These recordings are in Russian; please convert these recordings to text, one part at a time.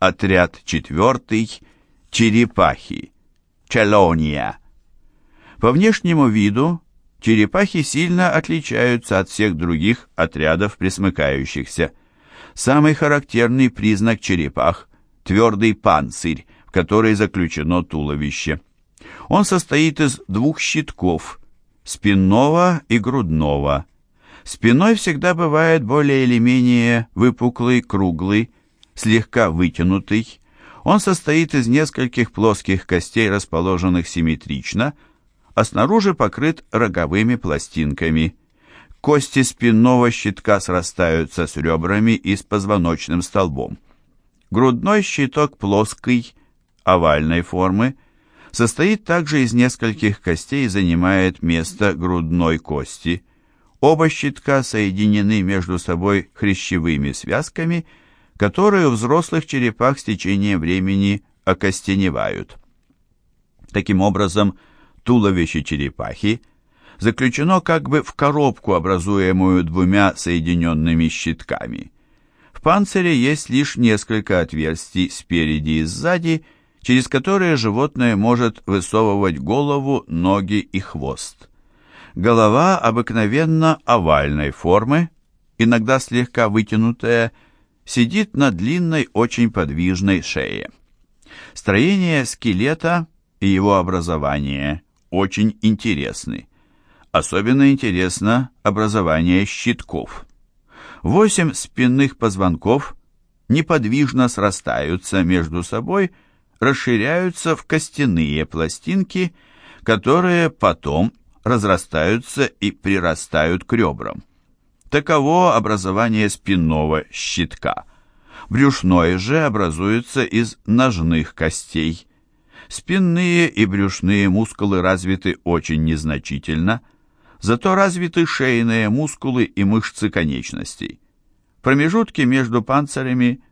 Отряд четвертый. Черепахи. Челония. По внешнему виду черепахи сильно отличаются от всех других отрядов пресмыкающихся. Самый характерный признак черепах – твердый панцирь, в который заключено туловище. Он состоит из двух щитков – спинного и грудного. Спиной всегда бывает более или менее выпуклый, круглый, слегка вытянутый. Он состоит из нескольких плоских костей, расположенных симметрично – а снаружи покрыт роговыми пластинками. Кости спинного щитка срастаются с ребрами и с позвоночным столбом. Грудной щиток плоский, овальной формы, состоит также из нескольких костей и занимает место грудной кости. Оба щитка соединены между собой хрящевыми связками, которые у взрослых черепах с течением времени окостеневают. Таким образом, туловище черепахи заключено как бы в коробку, образуемую двумя соединенными щитками. В панцире есть лишь несколько отверстий спереди и сзади, через которые животное может высовывать голову, ноги и хвост. Голова обыкновенно овальной формы, иногда слегка вытянутая, сидит на длинной, очень подвижной шее. Строение скелета и его образование очень интересны. Особенно интересно образование щитков. Восемь спинных позвонков неподвижно срастаются между собой, расширяются в костяные пластинки, которые потом разрастаются и прирастают к ребрам. Таково образование спинного щитка. Брюшной же образуется из ножных костей, Спинные и брюшные мускулы развиты очень незначительно, зато развиты шейные мускулы и мышцы конечностей. Промежутки между панцирями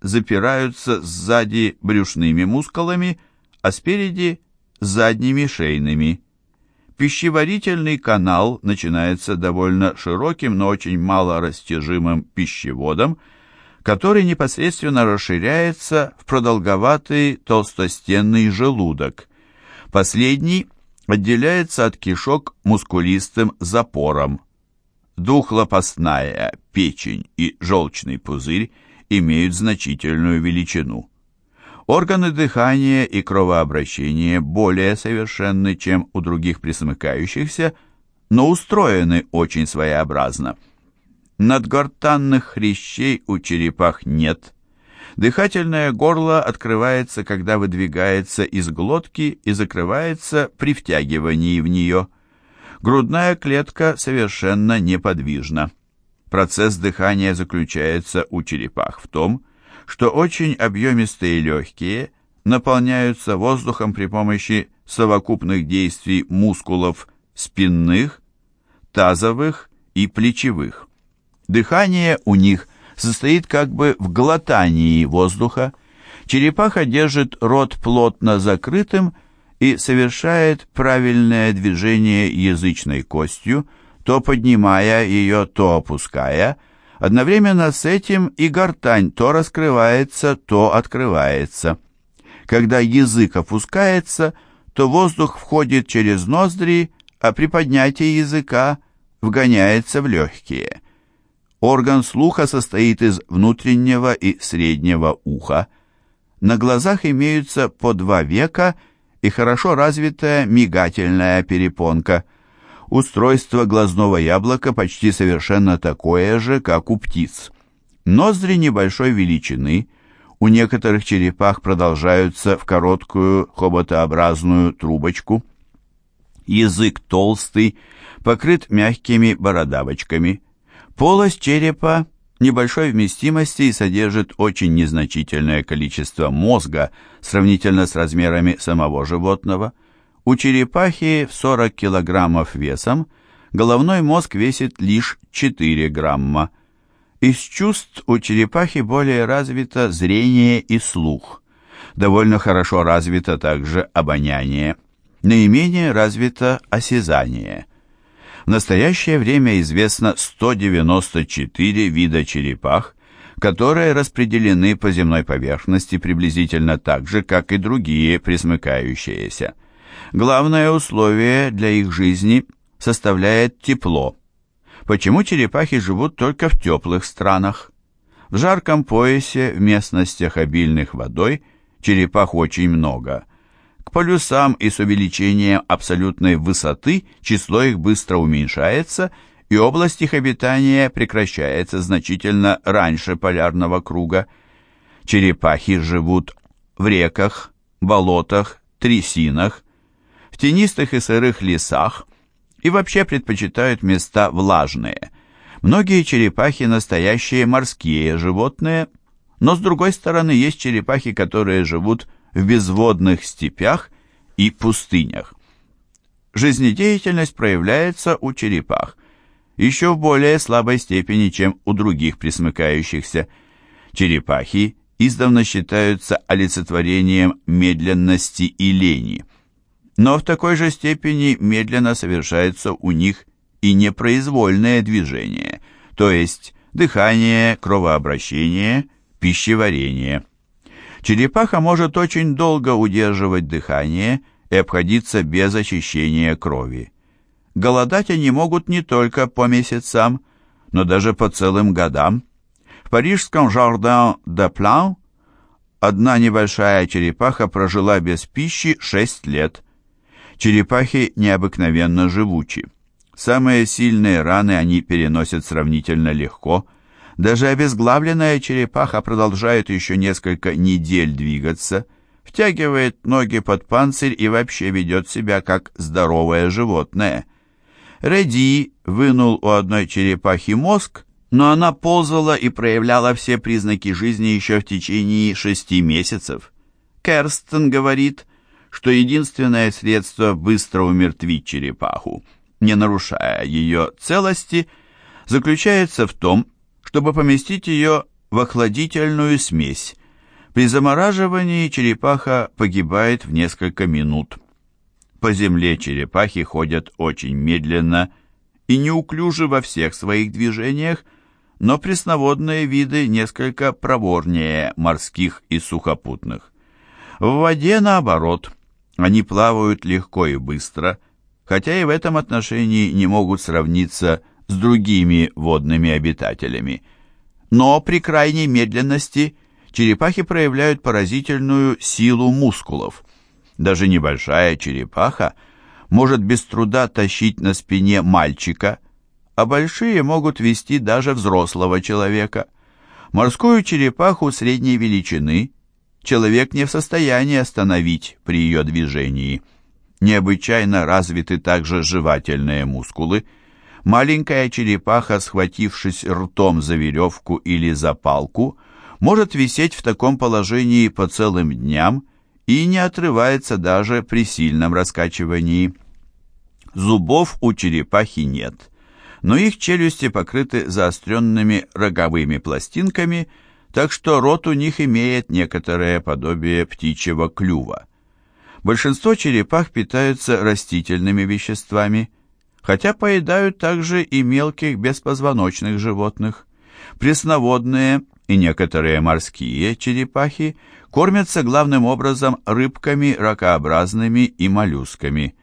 запираются сзади брюшными мускулами, а спереди задними шейными. Пищеварительный канал начинается довольно широким, но очень мало растяжимым пищеводом, который непосредственно расширяется в продолговатый толстостенный желудок. Последний отделяется от кишок мускулистым запором. Двухлопастная печень и желчный пузырь имеют значительную величину. Органы дыхания и кровообращения более совершенны, чем у других присмыкающихся, но устроены очень своеобразно – Надгортанных хрящей у черепах нет. Дыхательное горло открывается, когда выдвигается из глотки и закрывается при втягивании в нее. Грудная клетка совершенно неподвижна. Процесс дыхания заключается у черепах в том, что очень объемистые легкие наполняются воздухом при помощи совокупных действий мускулов спинных, тазовых и плечевых. Дыхание у них состоит как бы в глотании воздуха. Черепаха держит рот плотно закрытым и совершает правильное движение язычной костью, то поднимая ее, то опуская. Одновременно с этим и гортань то раскрывается, то открывается. Когда язык опускается, то воздух входит через ноздри, а при поднятии языка вгоняется в легкие. Орган слуха состоит из внутреннего и среднего уха. На глазах имеются по два века и хорошо развитая мигательная перепонка. Устройство глазного яблока почти совершенно такое же, как у птиц. Ноздри небольшой величины, у некоторых черепах продолжаются в короткую хоботообразную трубочку. Язык толстый, покрыт мягкими бородавочками. Полость черепа небольшой вместимости и содержит очень незначительное количество мозга сравнительно с размерами самого животного. У черепахи в 40 килограммов весом головной мозг весит лишь 4 грамма. Из чувств у черепахи более развито зрение и слух. Довольно хорошо развито также обоняние. Наименее развито осязание – в настоящее время известно 194 вида черепах, которые распределены по земной поверхности приблизительно так же, как и другие пресмыкающиеся. Главное условие для их жизни составляет тепло. Почему черепахи живут только в теплых странах? В жарком поясе, в местностях обильных водой, черепах очень много. К полюсам и с увеличением абсолютной высоты число их быстро уменьшается, и область их обитания прекращается значительно раньше полярного круга. Черепахи живут в реках, болотах, трясинах, в тенистых и сырых лесах и вообще предпочитают места влажные. Многие черепахи настоящие морские животные, но с другой стороны есть черепахи, которые живут в безводных степях и пустынях. Жизнедеятельность проявляется у черепах еще в более слабой степени, чем у других присмыкающихся. Черепахи издавна считаются олицетворением медленности и лени. Но в такой же степени медленно совершается у них и непроизвольное движение, то есть дыхание, кровообращение, пищеварение. Черепаха может очень долго удерживать дыхание и обходиться без очищения крови. Голодать они могут не только по месяцам, но даже по целым годам. В парижском Жардин де План одна небольшая черепаха прожила без пищи 6 лет. Черепахи необыкновенно живучи. Самые сильные раны они переносят сравнительно легко, даже обезглавленная черепаха продолжает еще несколько недель двигаться, втягивает ноги под панцирь и вообще ведет себя как здоровое животное. Реди вынул у одной черепахи мозг, но она ползала и проявляла все признаки жизни еще в течение шести месяцев. Керстен говорит, что единственное средство быстро умертвить черепаху, не нарушая ее целости, заключается в том, чтобы поместить ее в охладительную смесь. При замораживании черепаха погибает в несколько минут. По земле черепахи ходят очень медленно и неуклюже во всех своих движениях, но пресноводные виды несколько проворнее морских и сухопутных. В воде, наоборот, они плавают легко и быстро, хотя и в этом отношении не могут сравниться с другими водными обитателями. Но при крайней медленности черепахи проявляют поразительную силу мускулов. Даже небольшая черепаха может без труда тащить на спине мальчика, а большие могут вести даже взрослого человека. Морскую черепаху средней величины человек не в состоянии остановить при ее движении. Необычайно развиты также жевательные мускулы – Маленькая черепаха, схватившись ртом за веревку или за палку, может висеть в таком положении по целым дням и не отрывается даже при сильном раскачивании. Зубов у черепахи нет, но их челюсти покрыты заостренными роговыми пластинками, так что рот у них имеет некоторое подобие птичьего клюва. Большинство черепах питаются растительными веществами – хотя поедают также и мелких беспозвоночных животных. Пресноводные и некоторые морские черепахи кормятся главным образом рыбками, ракообразными и моллюсками.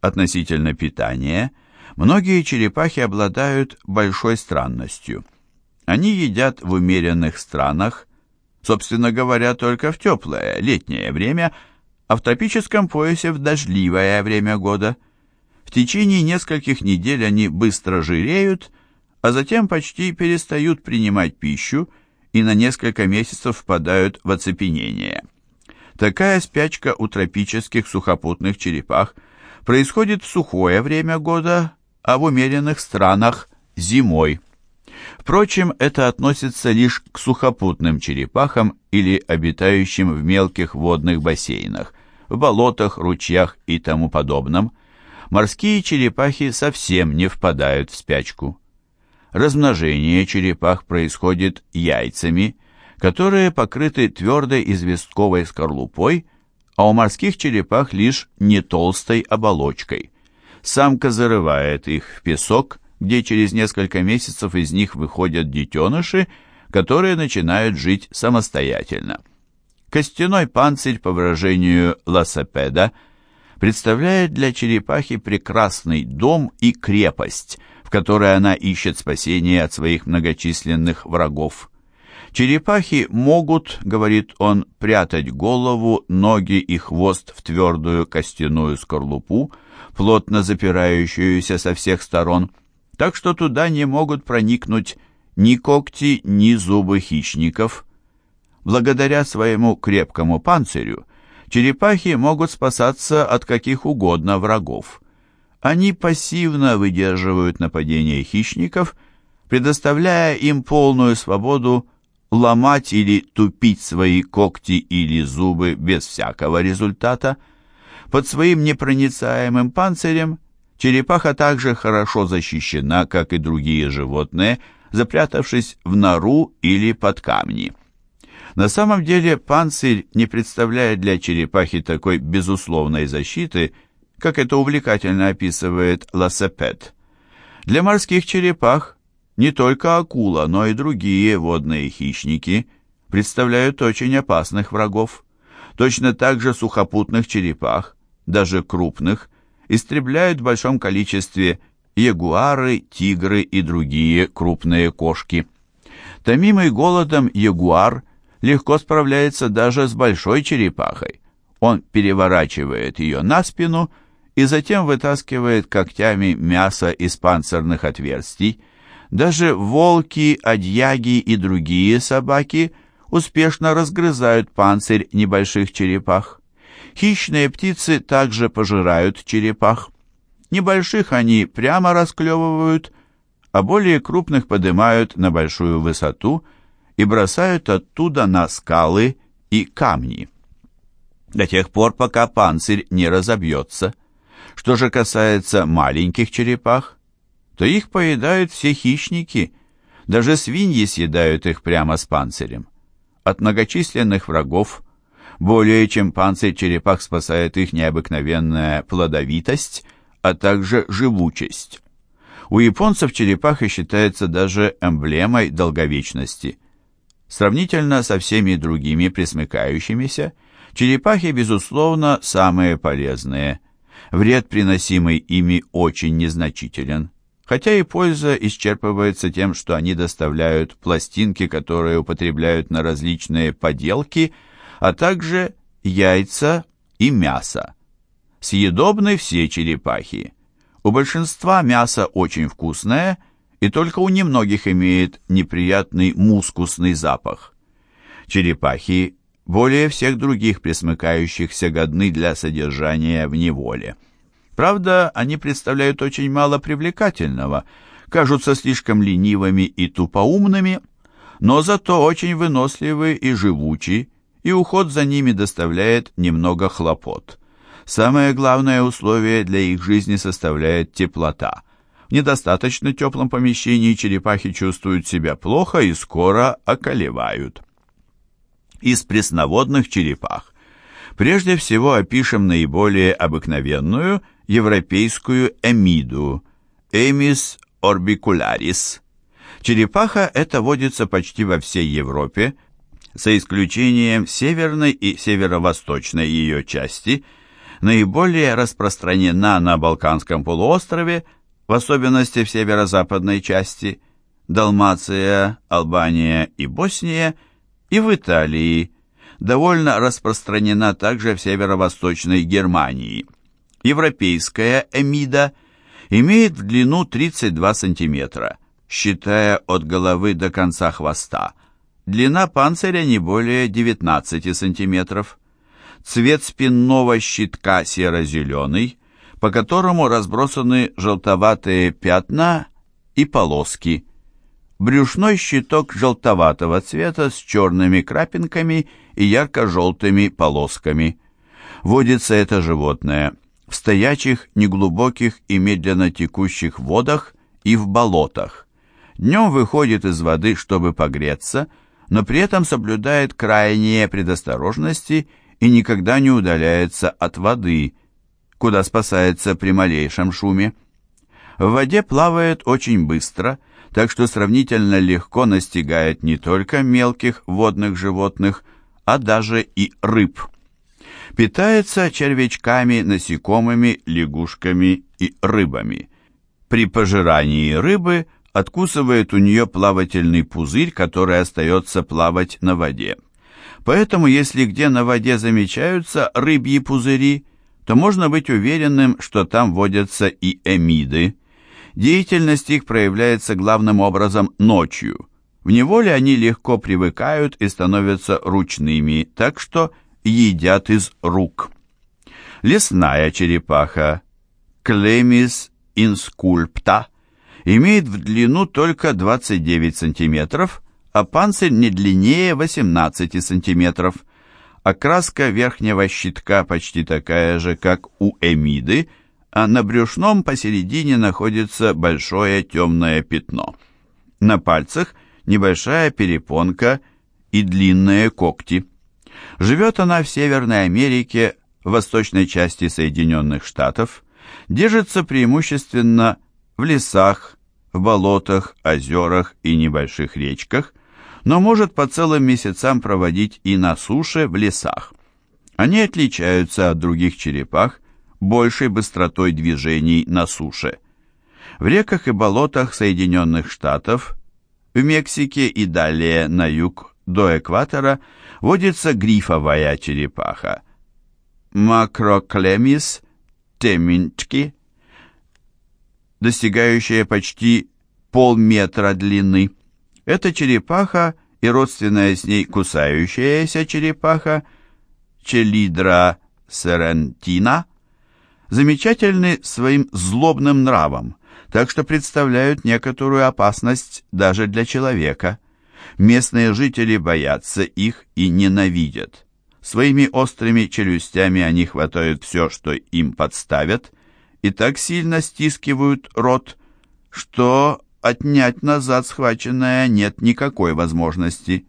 Относительно питания, многие черепахи обладают большой странностью. Они едят в умеренных странах, собственно говоря, только в теплое летнее время, а в тропическом поясе в дождливое время года – в течение нескольких недель они быстро жиреют, а затем почти перестают принимать пищу и на несколько месяцев впадают в оцепенение. Такая спячка у тропических сухопутных черепах происходит в сухое время года, а в умеренных странах – зимой. Впрочем, это относится лишь к сухопутным черепахам или обитающим в мелких водных бассейнах, в болотах, ручьях и тому подобном – морские черепахи совсем не впадают в спячку. Размножение черепах происходит яйцами, которые покрыты твердой известковой скорлупой, а у морских черепах лишь не толстой оболочкой. Самка зарывает их в песок, где через несколько месяцев из них выходят детеныши, которые начинают жить самостоятельно. Костяной панцирь, по выражению Лассапеда, представляет для черепахи прекрасный дом и крепость, в которой она ищет спасения от своих многочисленных врагов. Черепахи могут, говорит он, прятать голову, ноги и хвост в твердую костяную скорлупу, плотно запирающуюся со всех сторон, так что туда не могут проникнуть ни когти, ни зубы хищников. Благодаря своему крепкому панцирю черепахи могут спасаться от каких угодно врагов. Они пассивно выдерживают нападения хищников, предоставляя им полную свободу ломать или тупить свои когти или зубы без всякого результата. Под своим непроницаемым панцирем черепаха также хорошо защищена, как и другие животные, запрятавшись в нору или под камни. На самом деле панцирь не представляет для черепахи такой безусловной защиты, как это увлекательно описывает Лассепет. Для морских черепах не только акула, но и другие водные хищники представляют очень опасных врагов. Точно так же сухопутных черепах, даже крупных, истребляют в большом количестве ягуары, тигры и другие крупные кошки. Томимый голодом ягуар легко справляется даже с большой черепахой. Он переворачивает ее на спину и затем вытаскивает когтями мясо из панцирных отверстий, даже волки, адьяги и другие собаки успешно разгрызают панцирь небольших черепах. Хищные птицы также пожирают черепах. Небольших они прямо расклевывают, а более крупных поднимают на большую высоту и бросают оттуда на скалы и камни. До тех пор, пока панцирь не разобьется. Что же касается маленьких черепах, то их поедают все хищники, даже свиньи съедают их прямо с панцирем. От многочисленных врагов более чем панцирь черепах спасает их необыкновенная плодовитость, а также живучесть. У японцев черепаха считается даже эмблемой долговечности. Сравнительно со всеми другими пресмыкающимися, черепахи, безусловно, самые полезные. Вред, приносимый ими, очень незначителен хотя и польза исчерпывается тем, что они доставляют пластинки, которые употребляют на различные поделки, а также яйца и мясо. Съедобны все черепахи. У большинства мясо очень вкусное, и только у немногих имеет неприятный мускусный запах. Черепахи более всех других пресмыкающихся годны для содержания в неволе. Правда, они представляют очень мало привлекательного, кажутся слишком ленивыми и тупоумными, но зато очень выносливы и живучи, и уход за ними доставляет немного хлопот. Самое главное условие для их жизни составляет теплота. В недостаточно теплом помещении черепахи чувствуют себя плохо и скоро околевают. Из пресноводных черепах прежде всего опишем наиболее обыкновенную – европейскую эмиду Эмис орбикулярис. Черепаха эта водится почти во всей Европе, за исключением северной и северо-восточной ее части, наиболее распространена на Балканском полуострове, в особенности в северо-западной части, Далмация, Албания и Босния, и в Италии, довольно распространена также в северо-восточной Германии. Европейская эмида имеет в длину 32 см, считая от головы до конца хвоста. Длина панциря не более 19 см. Цвет спинного щитка серо-зеленый, по которому разбросаны желтоватые пятна и полоски. Брюшной щиток желтоватого цвета с черными крапинками и ярко-желтыми полосками. Водится это животное в стоячих, неглубоких и медленно текущих водах и в болотах. Днем выходит из воды, чтобы погреться, но при этом соблюдает крайние предосторожности и никогда не удаляется от воды, куда спасается при малейшем шуме. В воде плавает очень быстро, так что сравнительно легко настигает не только мелких водных животных, а даже и рыб. Питается червячками, насекомыми, лягушками и рыбами. При пожирании рыбы откусывает у нее плавательный пузырь, который остается плавать на воде. Поэтому, если где на воде замечаются рыбьи пузыри, то можно быть уверенным, что там водятся и эмиды. Деятельность их проявляется главным образом ночью. В неволе они легко привыкают и становятся ручными, так что едят из рук. Лесная черепаха Клемис инскульпта имеет в длину только 29 сантиметров, а панцирь не длиннее 18 сантиметров. Окраска верхнего щитка почти такая же, как у эмиды, а на брюшном посередине находится большое темное пятно. На пальцах небольшая перепонка и длинные когти. Живет она в Северной Америке, в восточной части Соединенных Штатов, держится преимущественно в лесах, в болотах, озерах и небольших речках, но может по целым месяцам проводить и на суше в лесах. Они отличаются от других черепах большей быстротой движений на суше. В реках и болотах Соединенных Штатов, в Мексике и далее на юг до экватора водится грифовая черепаха. Макроклемис теминчки достигающая почти полметра длины. Эта черепаха и родственная с ней кусающаяся черепаха Челидра серентина замечательны своим злобным нравом, так что представляют некоторую опасность даже для человека. Местные жители боятся их и ненавидят. Своими острыми челюстями они хватают все, что им подставят – и так сильно стискивают рот, что отнять назад схваченное нет никакой возможности.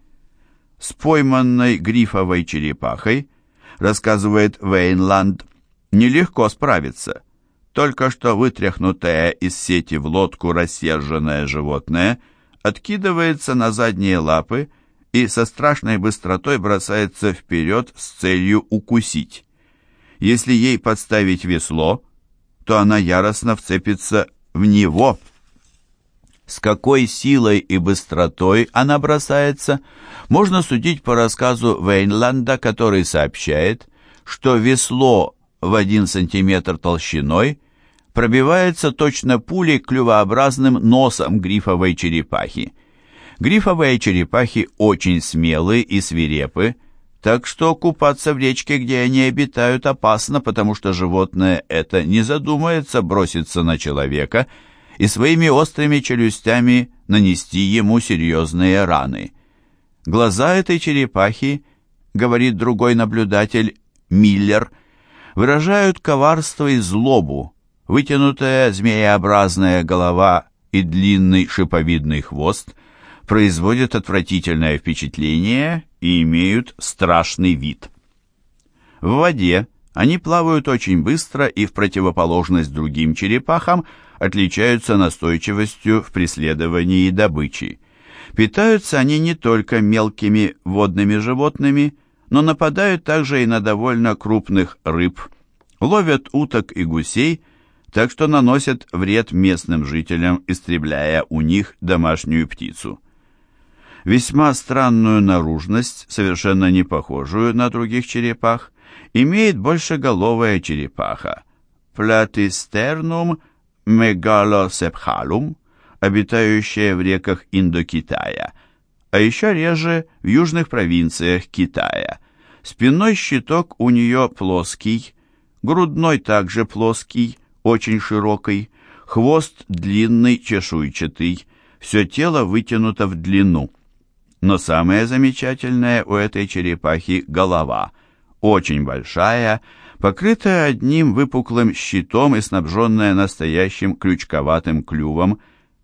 С пойманной грифовой черепахой, рассказывает Вейнланд, нелегко справиться. Только что вытряхнутое из сети в лодку рассерженное животное откидывается на задние лапы и со страшной быстротой бросается вперед с целью укусить. Если ей подставить весло – то она яростно вцепится в него. С какой силой и быстротой она бросается, можно судить по рассказу Вейнланда, который сообщает, что весло в один сантиметр толщиной пробивается точно пулей клювообразным носом грифовой черепахи. Грифовые черепахи очень смелы и свирепы, так что купаться в речке, где они обитают, опасно, потому что животное это не задумается броситься на человека и своими острыми челюстями нанести ему серьезные раны. Глаза этой черепахи, говорит другой наблюдатель, Миллер, выражают коварство и злобу. Вытянутая змееобразная голова и длинный шиповидный хвост производят отвратительное впечатление и имеют страшный вид. В воде они плавают очень быстро и в противоположность другим черепахам отличаются настойчивостью в преследовании добычи. Питаются они не только мелкими водными животными, но нападают также и на довольно крупных рыб, ловят уток и гусей, так что наносят вред местным жителям, истребляя у них домашнюю птицу весьма странную наружность, совершенно не похожую на других черепах, имеет большеголовая черепаха Platysternum megalosephalum, обитающая в реках Индокитая, а еще реже в южных провинциях Китая. Спинной щиток у нее плоский, грудной также плоский, очень широкий, хвост длинный, чешуйчатый, все тело вытянуто в длину. Но самое замечательное у этой черепахи – голова, очень большая, покрытая одним выпуклым щитом и снабженная настоящим крючковатым клювом,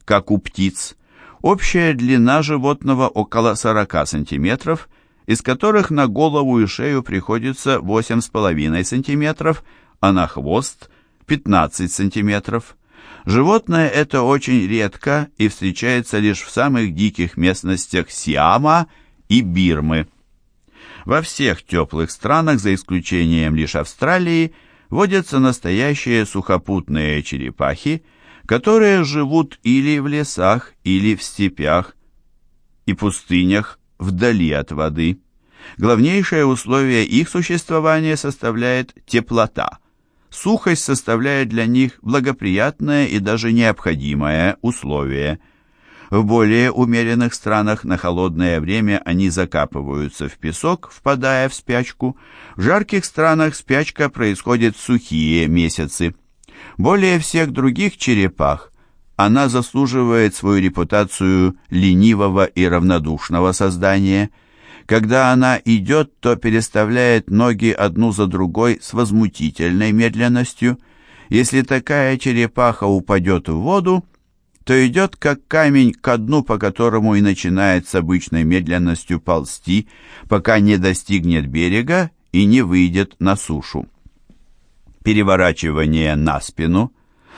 как у птиц. Общая длина животного около 40 сантиметров, из которых на голову и шею приходится 8,5 сантиметров, а на хвост – 15 сантиметров. Животное это очень редко и встречается лишь в самых диких местностях Сиама и Бирмы. Во всех теплых странах, за исключением лишь Австралии, водятся настоящие сухопутные черепахи, которые живут или в лесах, или в степях и пустынях вдали от воды. Главнейшее условие их существования составляет теплота. Сухость составляет для них благоприятное и даже необходимое условие. В более умеренных странах на холодное время они закапываются в песок, впадая в спячку. В жарких странах спячка происходит в сухие месяцы. Более всех других черепах она заслуживает свою репутацию ленивого и равнодушного создания – когда она идет, то переставляет ноги одну за другой с возмутительной медленностью. Если такая черепаха упадет в воду, то идет как камень ко дну, по которому и начинает с обычной медленностью ползти, пока не достигнет берега и не выйдет на сушу. Переворачивание на спину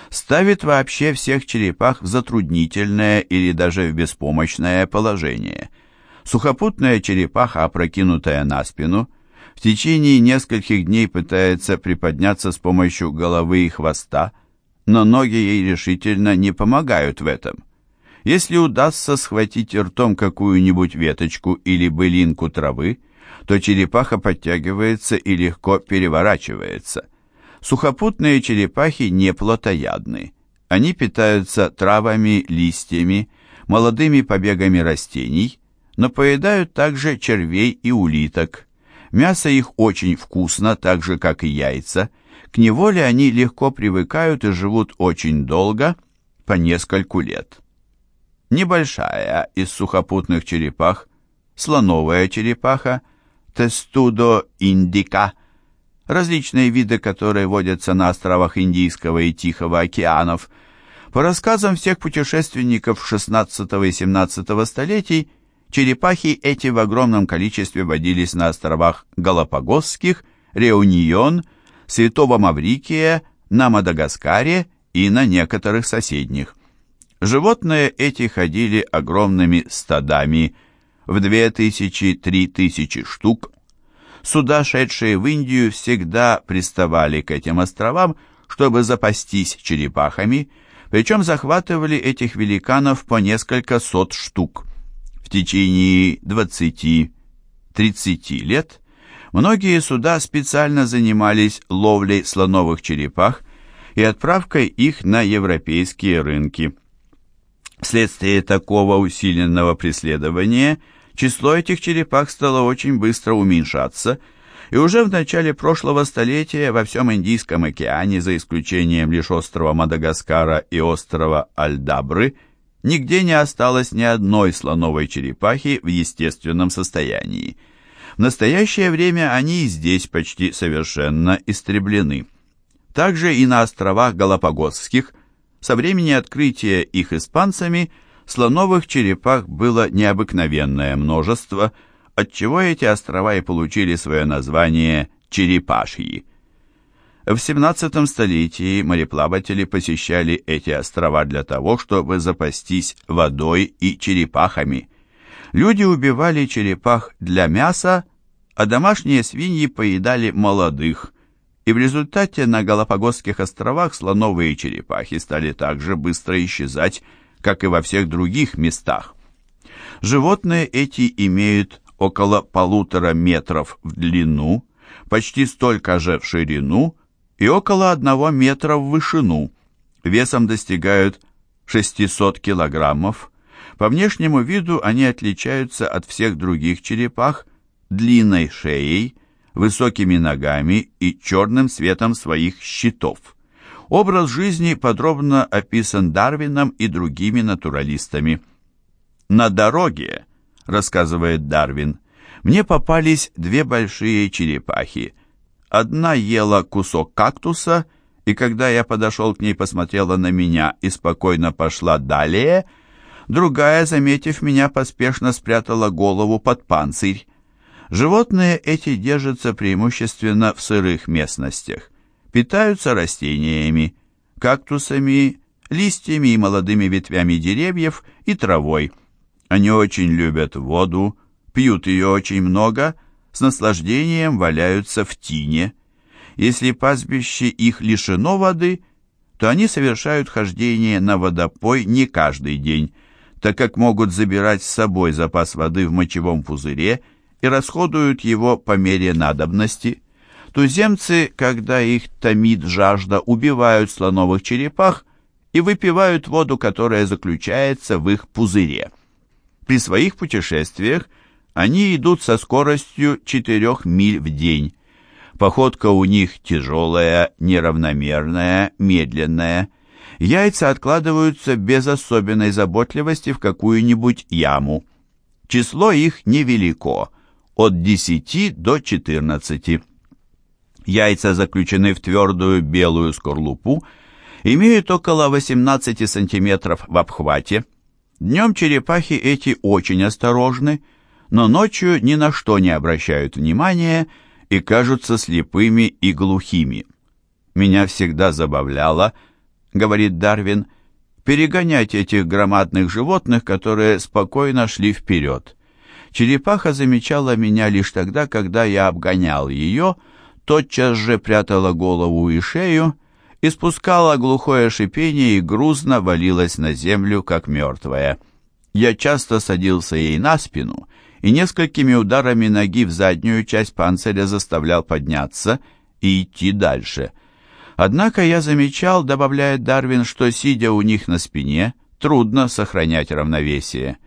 ставит вообще всех черепах в затруднительное или даже в беспомощное положение – Сухопутная черепаха, опрокинутая на спину, в течение нескольких дней пытается приподняться с помощью головы и хвоста, но ноги ей решительно не помогают в этом. Если удастся схватить ртом какую-нибудь веточку или былинку травы, то черепаха подтягивается и легко переворачивается. Сухопутные черепахи не плотоядны. Они питаются травами, листьями, молодыми побегами растений, но поедают также червей и улиток. Мясо их очень вкусно, так же, как и яйца. К неволе они легко привыкают и живут очень долго, по нескольку лет. Небольшая из сухопутных черепах, слоновая черепаха, тестудо индика, различные виды которые водятся на островах Индийского и Тихого океанов. По рассказам всех путешественников XVI и XVII столетий, Черепахи эти в огромном количестве водились на островах Галапагосских, Реунион, Святого Маврикия, на Мадагаскаре и на некоторых соседних. Животные эти ходили огромными стадами в 2000-3000 штук. Суда, шедшие в Индию, всегда приставали к этим островам, чтобы запастись черепахами, причем захватывали этих великанов по несколько сот штук течение 20-30 лет многие суда специально занимались ловлей слоновых черепах и отправкой их на европейские рынки. Вследствие такого усиленного преследования число этих черепах стало очень быстро уменьшаться, и уже в начале прошлого столетия во всем Индийском океане, за исключением лишь острова Мадагаскара и острова Альдабры, Нигде не осталось ни одной слоновой черепахи в естественном состоянии. В настоящее время они и здесь почти совершенно истреблены. Также и на островах Галапагосских со времени открытия их испанцами слоновых черепах было необыкновенное множество, отчего эти острова и получили свое название «черепашьи». В 17 столетии мореплаватели посещали эти острова для того, чтобы запастись водой и черепахами. Люди убивали черепах для мяса, а домашние свиньи поедали молодых, и в результате на Галапагосских островах слоновые черепахи стали так же быстро исчезать, как и во всех других местах. Животные эти имеют около полутора метров в длину, почти столько же в ширину, и около одного метра в вышину, весом достигают 600 килограммов. По внешнему виду они отличаются от всех других черепах длинной шеей, высокими ногами и черным цветом своих щитов. Образ жизни подробно описан Дарвином и другими натуралистами. «На дороге», — рассказывает Дарвин, — «мне попались две большие черепахи — Одна ела кусок кактуса, и когда я подошел к ней, посмотрела на меня и спокойно пошла далее. Другая, заметив меня, поспешно спрятала голову под панцирь. Животные эти держатся преимущественно в сырых местностях. Питаются растениями, кактусами, листьями и молодыми ветвями деревьев и травой. Они очень любят воду, пьют ее очень много, с наслаждением валяются в тине. Если пастбище их лишено воды, то они совершают хождение на водопой не каждый день, так как могут забирать с собой запас воды в мочевом пузыре и расходуют его по мере надобности. Туземцы, когда их томит жажда, убивают слоновых черепах и выпивают воду, которая заключается в их пузыре. При своих путешествиях они идут со скоростью 4 миль в день. Походка у них тяжелая, неравномерная, медленная. Яйца откладываются без особенной заботливости в какую-нибудь яму. Число их невелико, от 10 до 14. Яйца заключены в твердую белую скорлупу, имеют около 18 сантиметров в обхвате. Днем черепахи эти очень осторожны, но ночью ни на что не обращают внимания и кажутся слепыми и глухими. Меня всегда забавляло, говорит Дарвин, перегонять этих громадных животных, которые спокойно шли вперед. Черепаха замечала меня лишь тогда, когда я обгонял ее, тотчас же прятала голову и шею, испускала глухое шипение и грузно валилась на землю, как мертвая. Я часто садился ей на спину и несколькими ударами ноги в заднюю часть панциря заставлял подняться и идти дальше. Однако я замечал, добавляет Дарвин, что, сидя у них на спине, трудно сохранять равновесие.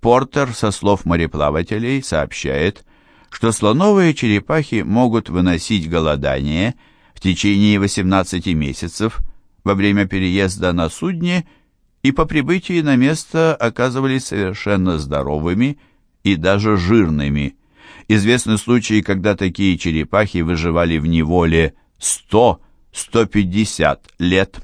Портер, со слов мореплавателей, сообщает, что слоновые черепахи могут выносить голодание в течение 18 месяцев во время переезда на судне и по прибытии на место оказывались совершенно здоровыми и даже жирными. Известны случаи, когда такие черепахи выживали в неволе 100-150 лет.